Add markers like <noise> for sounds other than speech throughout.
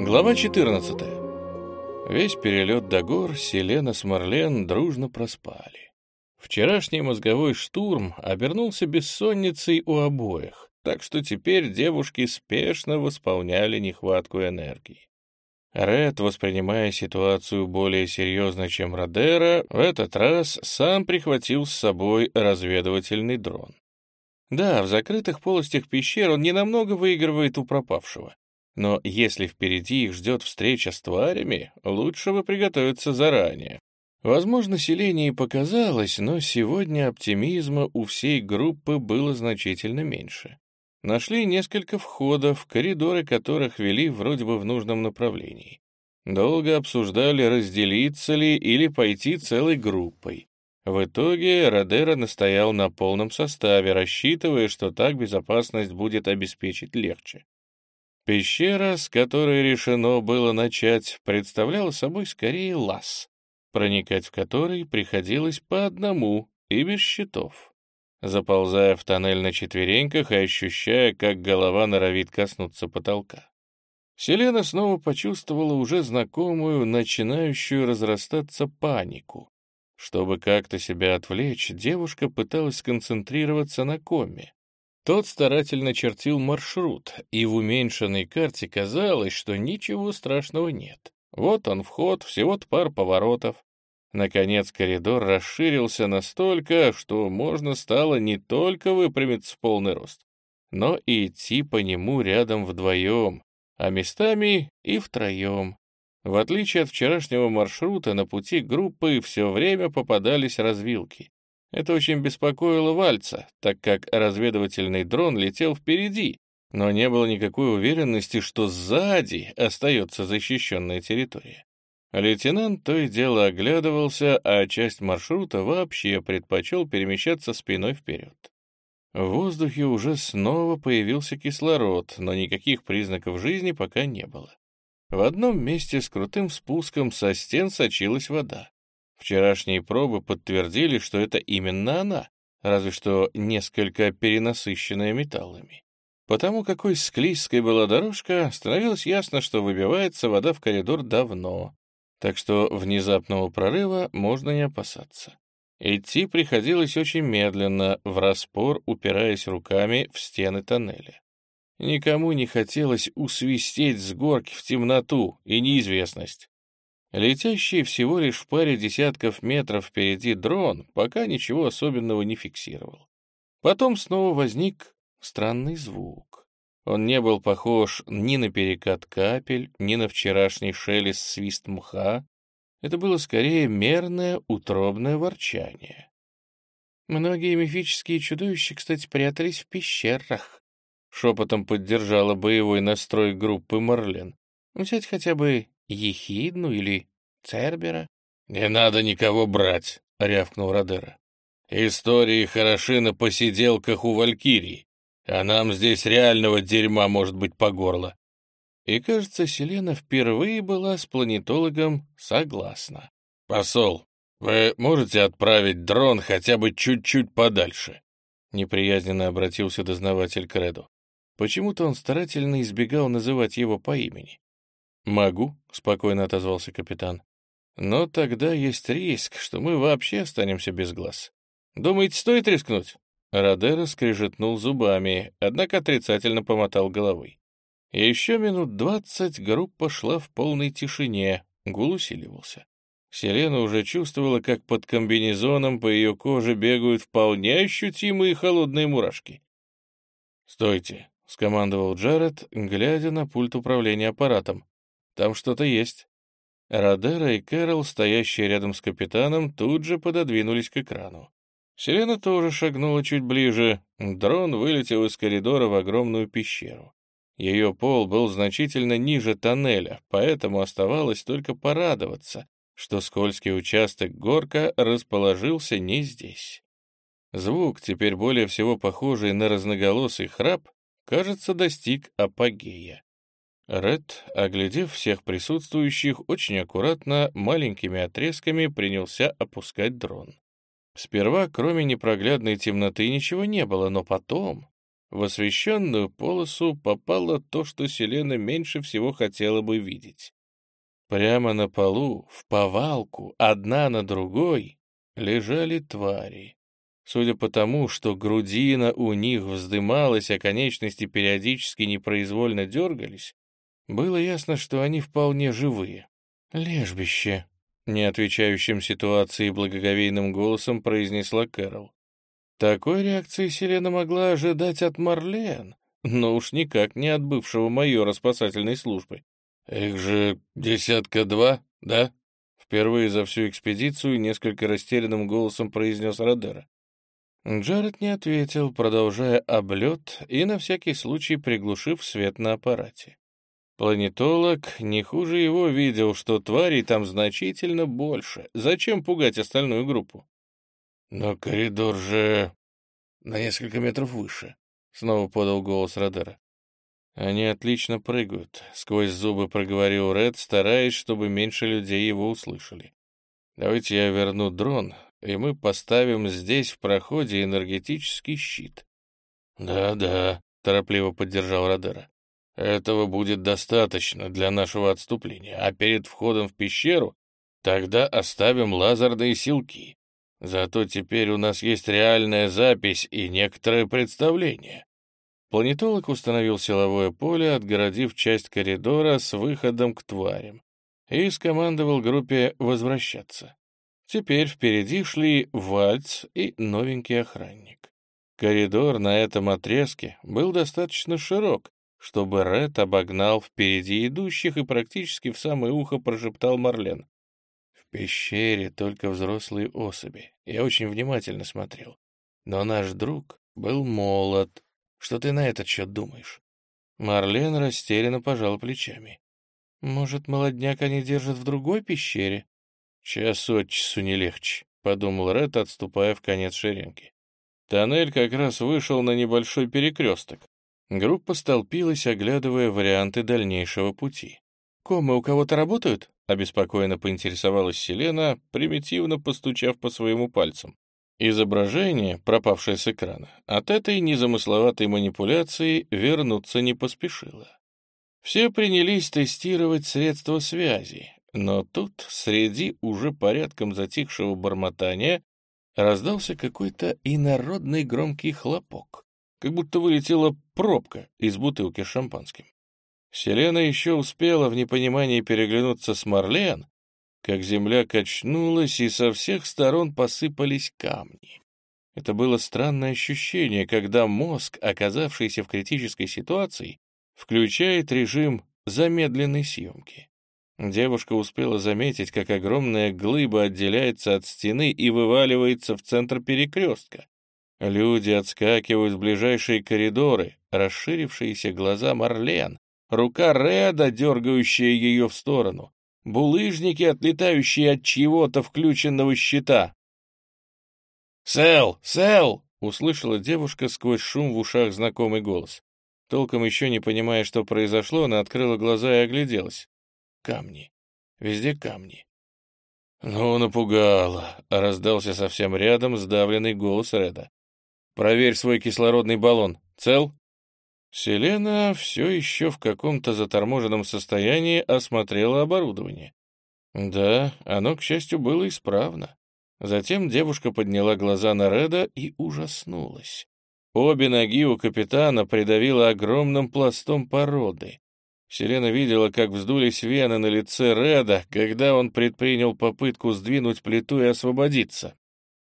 Глава 14. Весь перелет до гор Селена с Марлен дружно проспали. Вчерашний мозговой штурм обернулся бессонницей у обоих, так что теперь девушки спешно восполняли нехватку энергии. Ред, воспринимая ситуацию более серьезно, чем Родера, в этот раз сам прихватил с собой разведывательный дрон. Да, в закрытых полостях пещер он ненамного выигрывает у пропавшего. Но если впереди их ждет встреча с тварями, лучше бы приготовиться заранее. Возможно, селение и показалось, но сегодня оптимизма у всей группы было значительно меньше. Нашли несколько входов, коридоры которых вели вроде бы в нужном направлении. Долго обсуждали, разделиться ли или пойти целой группой. В итоге Родера настоял на полном составе, рассчитывая, что так безопасность будет обеспечить легче. Пещера, с которой решено было начать, представляла собой скорее лаз, проникать в который приходилось по одному и без щитов. Заползая в тоннель на четвереньках и ощущая, как голова норовит коснуться потолка. Селена снова почувствовала уже знакомую, начинающую разрастаться панику. Чтобы как-то себя отвлечь, девушка пыталась сконцентрироваться на коме. Тот старательно чертил маршрут, и в уменьшенной карте казалось, что ничего страшного нет. Вот он вход, всего-то пар поворотов. Наконец коридор расширился настолько, что можно стало не только выпрямиться в полный рост, но и идти по нему рядом вдвоем, а местами и втроем. В отличие от вчерашнего маршрута, на пути группы все время попадались развилки. Это очень беспокоило Вальца, так как разведывательный дрон летел впереди, но не было никакой уверенности, что сзади остается защищенная территория. Лейтенант то и дело оглядывался, а часть маршрута вообще предпочел перемещаться спиной вперед. В воздухе уже снова появился кислород, но никаких признаков жизни пока не было. В одном месте с крутым спуском со стен сочилась вода. Вчерашние пробы подтвердили, что это именно она, разве что несколько перенасыщенная металлами. Потому какой склизкой была дорожка, становилось ясно, что выбивается вода в коридор давно, так что внезапного прорыва можно не опасаться. Идти приходилось очень медленно, в распор упираясь руками в стены тоннеля. Никому не хотелось усвистеть с горки в темноту и неизвестность. Летящий всего лишь в паре десятков метров впереди дрон пока ничего особенного не фиксировал. Потом снова возник странный звук. Он не был похож ни на перекат капель, ни на вчерашний шелест свист мха. Это было скорее мерное утробное ворчание. Многие мифические чудовища, кстати, прятались в пещерах, Шепотом поддержала боевой настрой группы Марлен. Взять хотя бы Ехидну или Цербера. «Не надо никого брать», — рявкнул Родера. «Истории хороши на посиделках у Валькирии, а нам здесь реального дерьма может быть по горло». И, кажется, Селена впервые была с планетологом согласна. «Посол, вы можете отправить дрон хотя бы чуть-чуть подальше?» Неприязненно обратился дознаватель к Реду. Почему-то он старательно избегал называть его по имени. «Могу», — спокойно отозвался капитан. «Но тогда есть риск, что мы вообще останемся без глаз. Думаете, стоит рискнуть?» Родера скрежетнул зубами, однако отрицательно помотал головой. Еще минут двадцать группа шла в полной тишине, гул усиливался. Селена уже чувствовала, как под комбинезоном по ее коже бегают вполне ощутимые холодные мурашки. «Стойте!» — скомандовал Джаред, глядя на пульт управления аппаратом. «Там что-то есть». Родера и Кэрол, стоящие рядом с капитаном, тут же пододвинулись к экрану. Селена тоже шагнула чуть ближе. Дрон вылетел из коридора в огромную пещеру. Ее пол был значительно ниже тоннеля, поэтому оставалось только порадоваться, что скользкий участок горка расположился не здесь. Звук, теперь более всего похожий на разноголосый храп, кажется, достиг апогея. Ред, оглядев всех присутствующих, очень аккуратно, маленькими отрезками принялся опускать дрон. Сперва, кроме непроглядной темноты, ничего не было, но потом В освещенную полосу попало то, что Селена меньше всего хотела бы видеть. Прямо на полу, в повалку, одна на другой, лежали твари. Судя по тому, что грудина у них вздымалась, а конечности периодически непроизвольно дергались, было ясно, что они вполне живые. «Лежбище», — не отвечающим ситуации благоговейным голосом произнесла Кэрол. Такой реакции Селена могла ожидать от Марлен, но уж никак не от бывшего майора спасательной службы. «Их же десятка два, да?» Впервые за всю экспедицию несколько растерянным голосом произнес Родера. Джаред не ответил, продолжая облет и на всякий случай приглушив свет на аппарате. Планетолог не хуже его видел, что тварей там значительно больше. Зачем пугать остальную группу? Но коридор же на несколько метров выше, — снова подал голос Родера. Они отлично прыгают, — сквозь зубы проговорил Ред, стараясь, чтобы меньше людей его услышали. Давайте я верну дрон, и мы поставим здесь в проходе энергетический щит. «Да-да», — торопливо поддержал Родера. «Этого будет достаточно для нашего отступления, а перед входом в пещеру тогда оставим лазерные силки. Зато теперь у нас есть реальная запись и некоторое представление». Планетолог установил силовое поле, отгородив часть коридора с выходом к тварям, и скомандовал группе возвращаться. Теперь впереди шли Вальц и новенький охранник. Коридор на этом отрезке был достаточно широк, чтобы Ред обогнал впереди идущих и практически в самое ухо прошептал Марлен. «В пещере только взрослые особи. Я очень внимательно смотрел. Но наш друг был молод. Что ты на этот счет думаешь?» Марлен растерянно пожал плечами. «Может, молодняк они держат в другой пещере?» «Час от часу не легче», — подумал Ред, отступая в конец шеренги. Тоннель как раз вышел на небольшой перекресток. Группа столпилась, оглядывая варианты дальнейшего пути. «Комы у кого-то работают?» — обеспокоенно поинтересовалась Селена, примитивно постучав по своему пальцам. Изображение, пропавшее с экрана, от этой незамысловатой манипуляции вернуться не поспешило. Все принялись тестировать средства связи, но тут, среди уже порядком затихшего бормотания, раздался какой-то инородный громкий хлопок, как будто вылетела пробка из бутылки с шампанским. Селена еще успела в непонимании переглянуться с Марлен, как земля качнулась, и со всех сторон посыпались камни. Это было странное ощущение, когда мозг, оказавшийся в критической ситуации, включает режим замедленной съемки. Девушка успела заметить, как огромная глыба отделяется от стены и вываливается в центр перекрестка. Люди отскакивают в ближайшие коридоры, расширившиеся глаза Марлен, рука Реда, дергающая ее в сторону, булыжники, отлетающие от чьего-то включенного щита. «Сэл! Сэл!» — услышала девушка сквозь шум в ушах знакомый голос. Толком еще не понимая, что произошло, она открыла глаза и огляделась. Камни. Везде камни. «Ну, напугало!» — раздался совсем рядом сдавленный голос Реда. «Проверь свой кислородный баллон. Цел?» Селена все еще в каком-то заторможенном состоянии осмотрела оборудование. Да, оно, к счастью, было исправно. Затем девушка подняла глаза на Реда и ужаснулась. Обе ноги у капитана придавило огромным пластом породы. Селена видела, как вздулись вены на лице Реда, когда он предпринял попытку сдвинуть плиту и освободиться.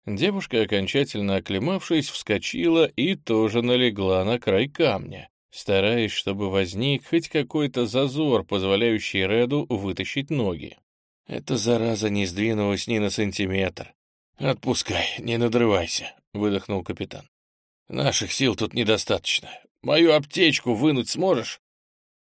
Девушка, окончательно оклемавшись, вскочила и тоже налегла на край камня, стараясь, чтобы возник хоть какой-то зазор, позволяющий Реду вытащить ноги. Эта зараза не сдвинулась ни на сантиметр. «Отпускай, не надрывайся», — выдохнул капитан. «Наших сил тут недостаточно. Мою аптечку вынуть сможешь?»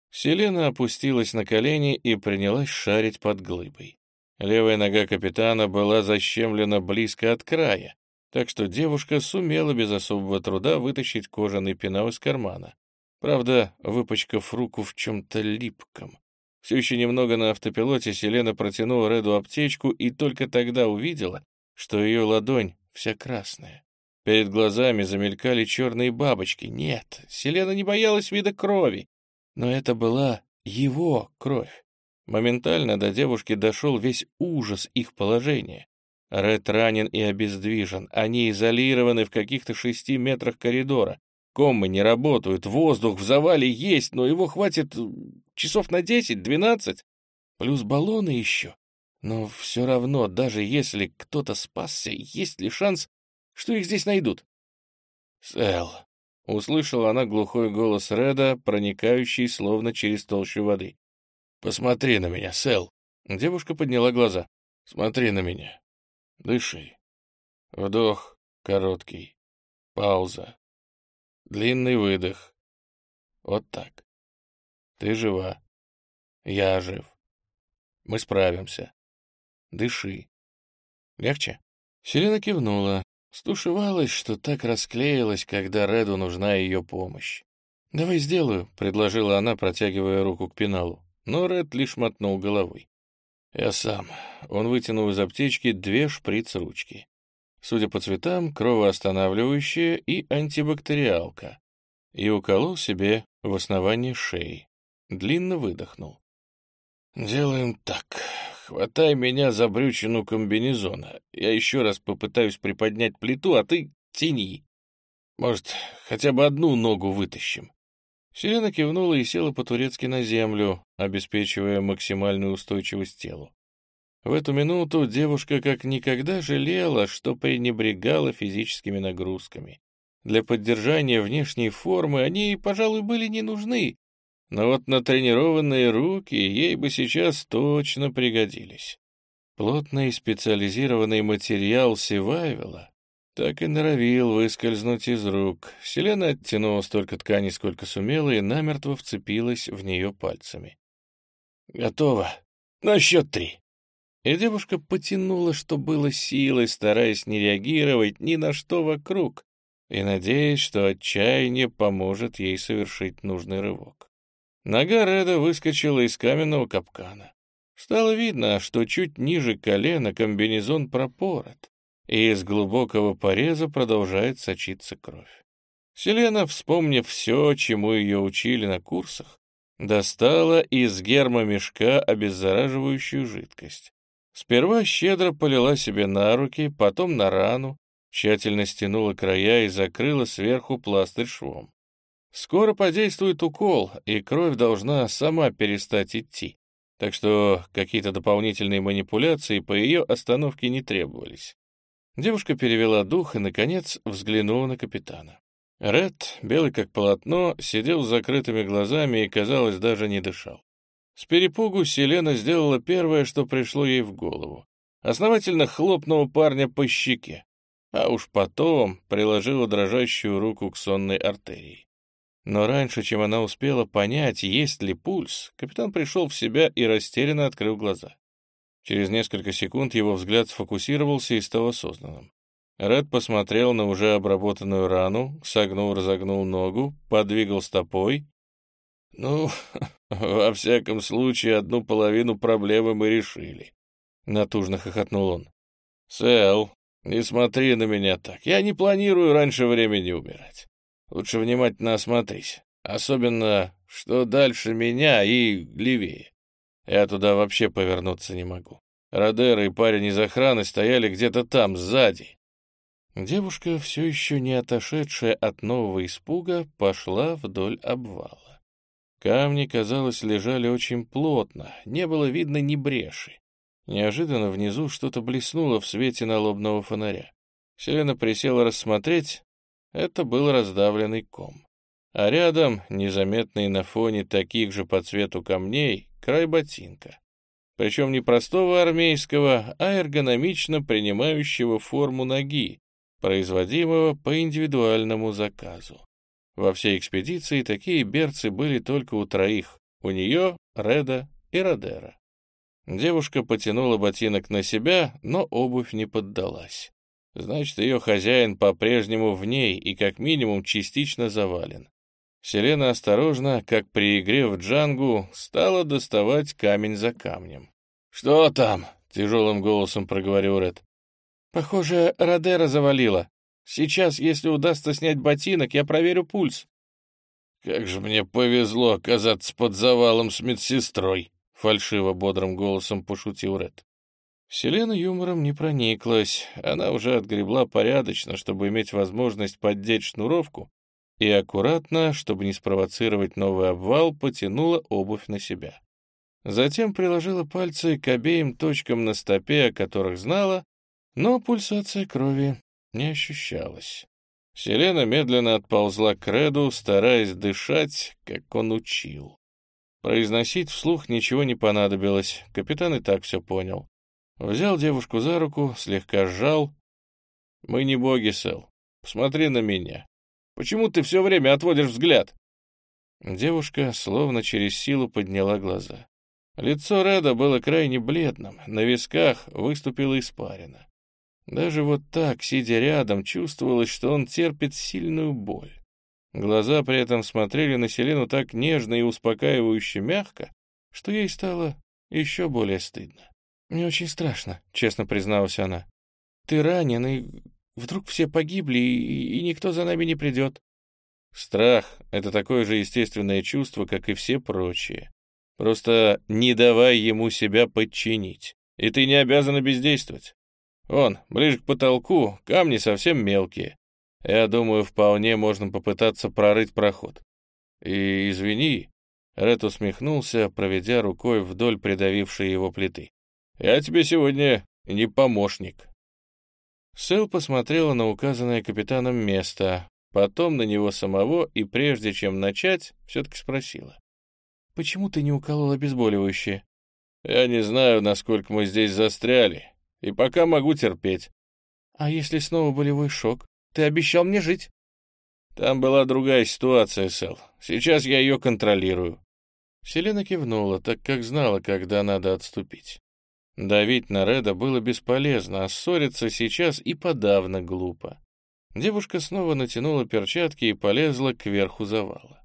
Селена опустилась на колени и принялась шарить под глыбой. Левая нога капитана была защемлена близко от края, так что девушка сумела без особого труда вытащить кожаный пенал из кармана. Правда, выпачкав руку в чем-то липком. Все еще немного на автопилоте Селена протянула Реду аптечку и только тогда увидела, что ее ладонь вся красная. Перед глазами замелькали черные бабочки. Нет, Селена не боялась вида крови. Но это была его кровь. Моментально до девушки дошел весь ужас их положения. Ред ранен и обездвижен. Они изолированы в каких-то шести метрах коридора. Коммы не работают, воздух в завале есть, но его хватит часов на десять-двенадцать. Плюс баллоны еще. Но все равно, даже если кто-то спасся, есть ли шанс, что их здесь найдут? «Сэл», — услышала она глухой голос Реда, проникающий словно через толщу воды. «Посмотри на меня, Сэл». Девушка подняла глаза. «Смотри на меня. Дыши. Вдох короткий. Пауза. Длинный выдох. Вот так. Ты жива. Я жив. Мы справимся. Дыши. Легче?» Селена кивнула. Стушевалась, что так расклеилась, когда Реду нужна ее помощь. «Давай сделаю», — предложила она, протягивая руку к пеналу. Но Ред лишь мотнул головой. «Я сам». Он вытянул из аптечки две шприц-ручки. Судя по цветам, кровоостанавливающая и антибактериалка. И уколол себе в основании шеи. Длинно выдохнул. «Делаем так. Хватай меня за брючину комбинезона. Я еще раз попытаюсь приподнять плиту, а ты тяни. Может, хотя бы одну ногу вытащим». Селена кивнула и села по-турецки на землю, обеспечивая максимальную устойчивость телу. В эту минуту девушка как никогда жалела, что пренебрегала физическими нагрузками. Для поддержания внешней формы они, пожалуй, были не нужны, но вот натренированные руки ей бы сейчас точно пригодились. Плотный специализированный материал Севайвела так и норовил выскользнуть из рук. Селена оттянула столько ткани, сколько сумела, и намертво вцепилась в нее пальцами. «Готово. На счет три». И девушка потянула, что было силой, стараясь не реагировать ни на что вокруг, и надеясь, что отчаяние поможет ей совершить нужный рывок. Нога Реда выскочила из каменного капкана. Стало видно, что чуть ниже колена комбинезон пропорот, и из глубокого пореза продолжает сочиться кровь. Селена, вспомнив все, чему ее учили на курсах, достала из гермомешка обеззараживающую жидкость. Сперва щедро полила себе на руки, потом на рану, тщательно стянула края и закрыла сверху пластырь швом. Скоро подействует укол, и кровь должна сама перестать идти, так что какие-то дополнительные манипуляции по ее остановке не требовались. Девушка перевела дух и, наконец, взглянула на капитана. Ред, белый как полотно, сидел с закрытыми глазами и, казалось, даже не дышал. С перепугу Селена сделала первое, что пришло ей в голову. Основательно хлопнула парня по щеке, а уж потом приложила дрожащую руку к сонной артерии. Но раньше, чем она успела понять, есть ли пульс, капитан пришел в себя и растерянно открыл глаза. Через несколько секунд его взгляд сфокусировался и стал осознанным. Ред посмотрел на уже обработанную рану, согнул-разогнул ногу, подвигал стопой. «Ну, <laughs> во всяком случае, одну половину проблемы мы решили», — натужно хохотнул он. «Сэл, не смотри на меня так. Я не планирую раньше времени умирать. Лучше внимательно осмотрись. Особенно, что дальше меня и левее. Я туда вообще повернуться не могу. Родера и парень из охраны стояли где-то там, сзади. Девушка, все еще не отошедшая от нового испуга, пошла вдоль обвала. Камни, казалось, лежали очень плотно, не было видно ни бреши. Неожиданно внизу что-то блеснуло в свете налобного фонаря. Селена присела рассмотреть, это был раздавленный ком. А рядом, незаметный на фоне таких же по цвету камней, край ботинка. Причем не простого армейского, а эргономично принимающего форму ноги, производимого по индивидуальному заказу. Во всей экспедиции такие берцы были только у троих, у нее, Реда и Родера. Девушка потянула ботинок на себя, но обувь не поддалась. Значит, ее хозяин по-прежнему в ней и как минимум частично завален. Селена осторожно, как при игре в джангу, стала доставать камень за камнем. «Что там?» — тяжелым голосом проговорил Ред. «Похоже, Родера завалила». Сейчас, если удастся снять ботинок, я проверю пульс». «Как же мне повезло оказаться под завалом с медсестрой», — фальшиво бодрым голосом пошутил Ред. Селена юмором не прониклась, она уже отгребла порядочно, чтобы иметь возможность поддеть шнуровку, и аккуратно, чтобы не спровоцировать новый обвал, потянула обувь на себя. Затем приложила пальцы к обеим точкам на стопе, о которых знала, но пульсация крови не ощущалась. Селена медленно отползла к Реду, стараясь дышать, как он учил. Произносить вслух ничего не понадобилось, капитан и так все понял. Взял девушку за руку, слегка сжал. «Мы не боги, Сэл. Посмотри на меня. Почему ты все время отводишь взгляд?» Девушка словно через силу подняла глаза. Лицо Реда было крайне бледным, на висках выступила испарина. Даже вот так, сидя рядом, чувствовалось, что он терпит сильную боль. Глаза при этом смотрели на Селену так нежно и успокаивающе мягко, что ей стало еще более стыдно. «Мне очень страшно», — честно призналась она. «Ты ранен, и вдруг все погибли, и, и никто за нами не придет». Страх — это такое же естественное чувство, как и все прочие. Просто не давай ему себя подчинить, и ты не обязана бездействовать. Вон, ближе к потолку, камни совсем мелкие. Я думаю, вполне можно попытаться прорыть проход. И извини, Ред усмехнулся, проведя рукой вдоль придавившей его плиты. Я тебе сегодня не помощник. Сэл посмотрела на указанное капитаном место, потом на него самого и прежде чем начать, все-таки спросила. «Почему ты не уколол обезболивающее?» «Я не знаю, насколько мы здесь застряли, и пока могу терпеть». «А если снова болевой шок? Ты обещал мне жить». «Там была другая ситуация, Сэл. Сейчас я ее контролирую». Селена кивнула, так как знала, когда надо отступить. Давить на Реда было бесполезно, а ссориться сейчас и подавно глупо. Девушка снова натянула перчатки и полезла кверху завала.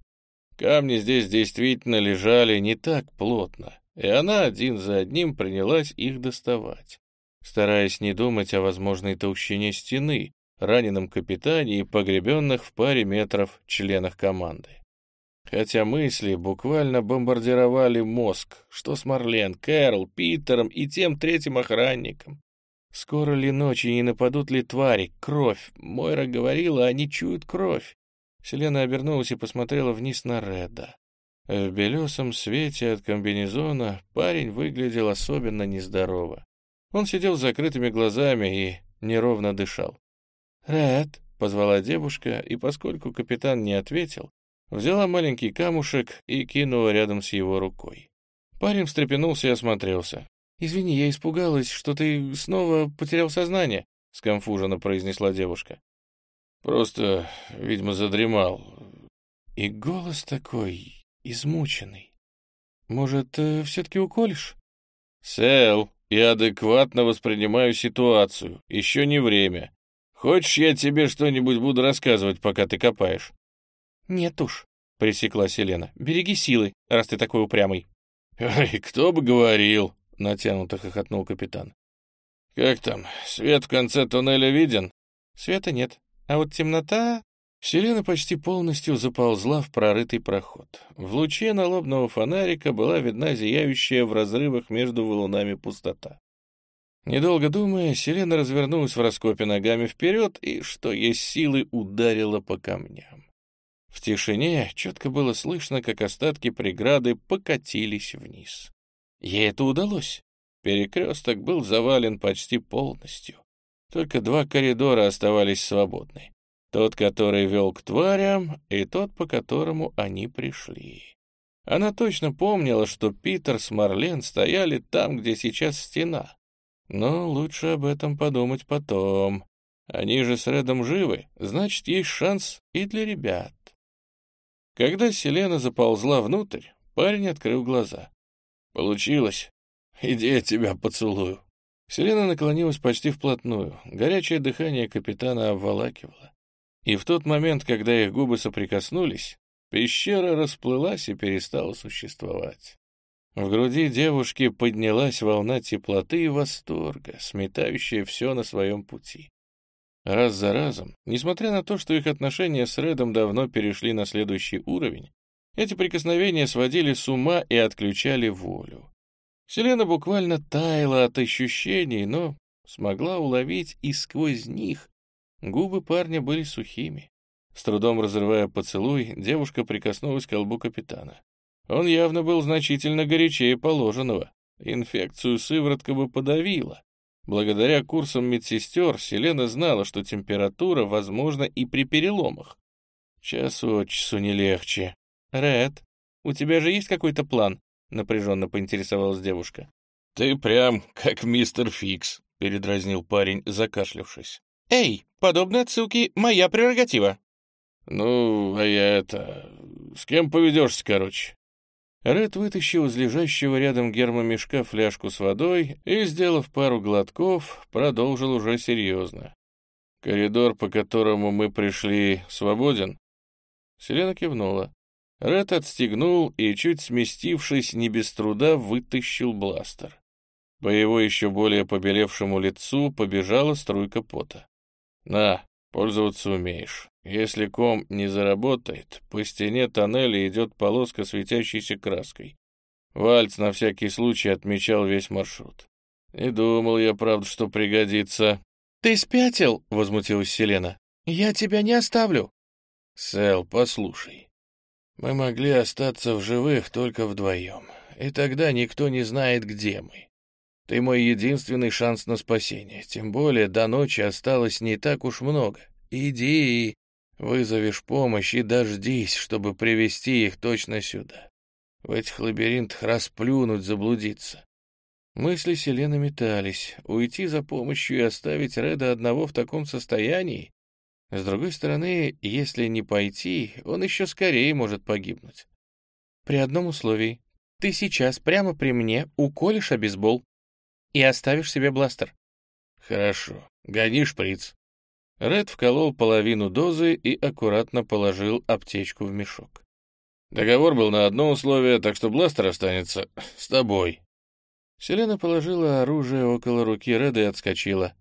Камни здесь действительно лежали не так плотно, и она один за одним принялась их доставать, стараясь не думать о возможной толщине стены, раненом капитане и погребенных в паре метров членах команды хотя мысли буквально бомбардировали мозг, что с Марлен, Кэрол, Питером и тем третьим охранником. Скоро ли ночи не нападут ли твари? Кровь. Мойра говорила, они чуют кровь. Селена обернулась и посмотрела вниз на Реда. В белесом свете от комбинезона парень выглядел особенно нездорово. Он сидел с закрытыми глазами и неровно дышал. «Ред», — позвала девушка, и поскольку капитан не ответил, Взяла маленький камушек и кинула рядом с его рукой. Парень встрепенулся и осмотрелся. «Извини, я испугалась, что ты снова потерял сознание», — скомфуженно произнесла девушка. «Просто, видимо, задремал». И голос такой измученный. «Может, э, все-таки уколешь?» «Сэл, я адекватно воспринимаю ситуацию. Еще не время. Хочешь, я тебе что-нибудь буду рассказывать, пока ты копаешь?» «Нет уж», — пресекла Селена. «Береги силы, раз ты такой упрямый». «Ой, кто бы говорил», — натянуто хохотнул капитан. «Как там, свет в конце туннеля виден?» «Света нет, а вот темнота...» Селена почти полностью заползла в прорытый проход. В луче налобного фонарика была видна зияющая в разрывах между валунами пустота. Недолго думая, Селена развернулась в раскопе ногами вперед и, что есть силы, ударила по камням. В тишине четко было слышно, как остатки преграды покатились вниз. Ей это удалось. Перекресток был завален почти полностью. Только два коридора оставались свободны. Тот, который вел к тварям, и тот, по которому они пришли. Она точно помнила, что Питер с Марлен стояли там, где сейчас стена. Но лучше об этом подумать потом. Они же с Редом живы, значит, есть шанс и для ребят. Когда Селена заползла внутрь, парень открыл глаза. «Получилось. Иди я тебя поцелую». Селена наклонилась почти вплотную. Горячее дыхание капитана обволакивало. И в тот момент, когда их губы соприкоснулись, пещера расплылась и перестала существовать. В груди девушки поднялась волна теплоты и восторга, сметающая все на своем пути. Раз за разом, несмотря на то, что их отношения с Редом давно перешли на следующий уровень, эти прикосновения сводили с ума и отключали волю. Селена буквально таяла от ощущений, но смогла уловить и сквозь них губы парня были сухими. С трудом разрывая поцелуй, девушка прикоснулась к колбу капитана. Он явно был значительно горячее положенного. Инфекцию сыворотка бы подавила. Благодаря курсам медсестер Селена знала, что температура возможна и при переломах. Час от часу не легче. «Ред, у тебя же есть какой-то план?» — напряженно поинтересовалась девушка. «Ты прям как мистер Фикс», — передразнил парень, закашлявшись. «Эй, подобные отсылки — моя прерогатива». «Ну, а я это... С кем поведешься, короче?» Ред вытащил из лежащего рядом гермомешка фляжку с водой и, сделав пару глотков, продолжил уже серьезно. «Коридор, по которому мы пришли, свободен?» Селена кивнула. Ред отстегнул и, чуть сместившись, не без труда вытащил бластер. По его еще более побелевшему лицу побежала струйка пота. «На, пользоваться умеешь. Если ком не заработает, по стене тоннеля идет полоска светящейся краской. Вальц на всякий случай отмечал весь маршрут. Не думал я, правда, что пригодится». «Ты спятил?» — возмутилась Селена. «Я тебя не оставлю». «Сэл, послушай, мы могли остаться в живых только вдвоем, и тогда никто не знает, где мы. Ты мой единственный шанс на спасение, тем более до ночи осталось не так уж много. Иди и вызовешь помощь и дождись, чтобы привести их точно сюда. В этих лабиринтах расплюнуть, заблудиться. Мысли Селены метались. Уйти за помощью и оставить Реда одного в таком состоянии? С другой стороны, если не пойти, он еще скорее может погибнуть. При одном условии. Ты сейчас прямо при мне уколешь обезбол и оставишь себе бластер. Хорошо. Гони шприц. Ред вколол половину дозы и аккуратно положил аптечку в мешок. Договор был на одно условие, так что бластер останется с тобой. Селена положила оружие около руки Реда и отскочила.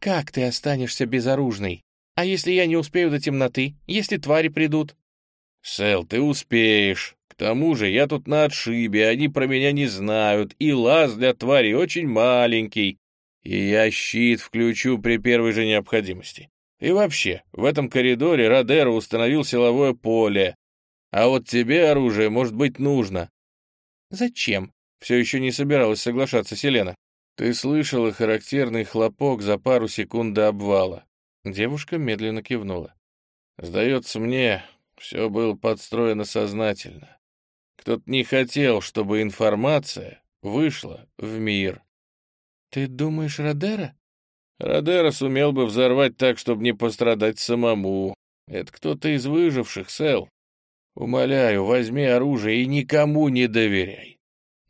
«Как ты останешься безоружной?» А если я не успею до темноты? Если твари придут?» «Сэл, ты успеешь. К тому же я тут на отшибе, они про меня не знают, и лаз для твари очень маленький, и я щит включу при первой же необходимости. И вообще, в этом коридоре Родеро установил силовое поле, а вот тебе оружие может быть нужно». «Зачем?» — все еще не собиралась соглашаться Селена. «Ты слышала характерный хлопок за пару секунд до обвала. Девушка медленно кивнула. «Сдается мне, все было подстроено сознательно. Кто-то не хотел, чтобы информация вышла в мир». «Ты думаешь, Родера?» «Родера сумел бы взорвать так, чтобы не пострадать самому. Это кто-то из выживших, Сэл. Умоляю, возьми оружие и никому не доверяй».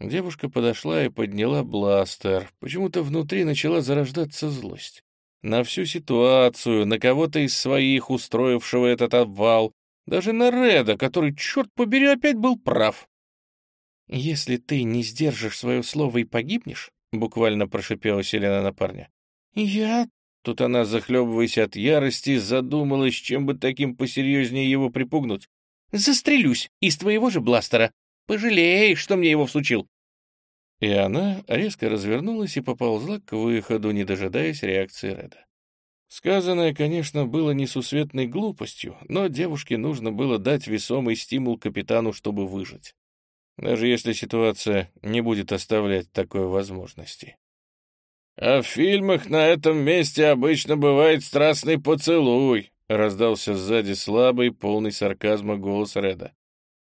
Девушка подошла и подняла бластер. Почему-то внутри начала зарождаться злость на всю ситуацию, на кого-то из своих, устроившего этот обвал, даже на Реда, который, черт побери, опять был прав. «Если ты не сдержишь свое слово и погибнешь», — буквально прошипела Селена на парня, — «я...» Тут она, захлебываясь от ярости, задумалась, чем бы таким посерьезнее его припугнуть. «Застрелюсь из твоего же бластера. Пожалеешь, что мне его всучил. И она резко развернулась и поползла к выходу, не дожидаясь реакции Реда. Сказанное, конечно, было несусветной глупостью, но девушке нужно было дать весомый стимул капитану, чтобы выжить. Даже если ситуация не будет оставлять такой возможности. «А в фильмах на этом месте обычно бывает страстный поцелуй», — раздался сзади слабый, полный сарказма голос Реда.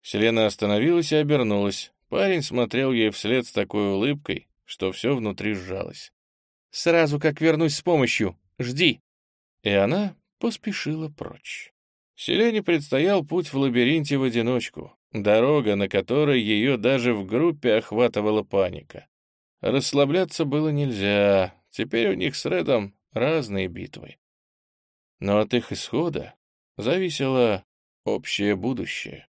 Селена остановилась и обернулась. Парень смотрел ей вслед с такой улыбкой, что все внутри сжалось. «Сразу как вернусь с помощью. Жди!» И она поспешила прочь. Селене предстоял путь в лабиринте в одиночку, дорога, на которой ее даже в группе охватывала паника. Расслабляться было нельзя, теперь у них с Редом разные битвы. Но от их исхода зависело общее будущее.